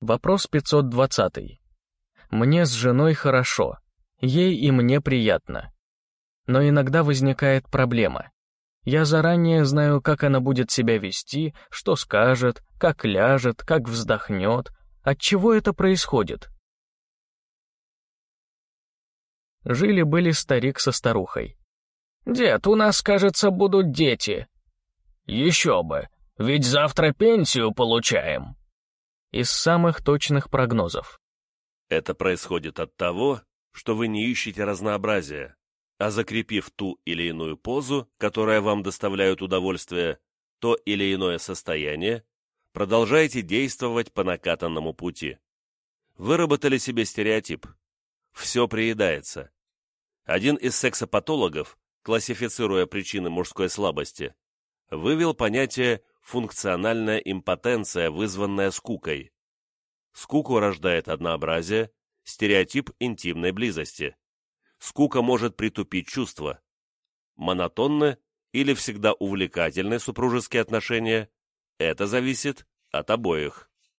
Вопрос 520. Мне с женой хорошо, ей и мне приятно. Но иногда возникает проблема. Я заранее знаю, как она будет себя вести, что скажет, как ляжет, как вздохнет. От чего это происходит? Жили-были старик со старухой. «Дед, у нас, кажется, будут дети». «Еще бы, ведь завтра пенсию получаем». Из самых точных прогнозов. Это происходит от того, что вы не ищете разнообразия, а закрепив ту или иную позу, которая вам доставляет удовольствие, то или иное состояние, продолжаете действовать по накатанному пути. Выработали себе стереотип. Все приедается. Один из сексопатологов, классифицируя причины мужской слабости, вывел понятие «функциональная импотенция, вызванная скукой». Скуку рождает однообразие, стереотип интимной близости. Скука может притупить чувства. Монотонны или всегда увлекательны супружеские отношения – это зависит от обоих.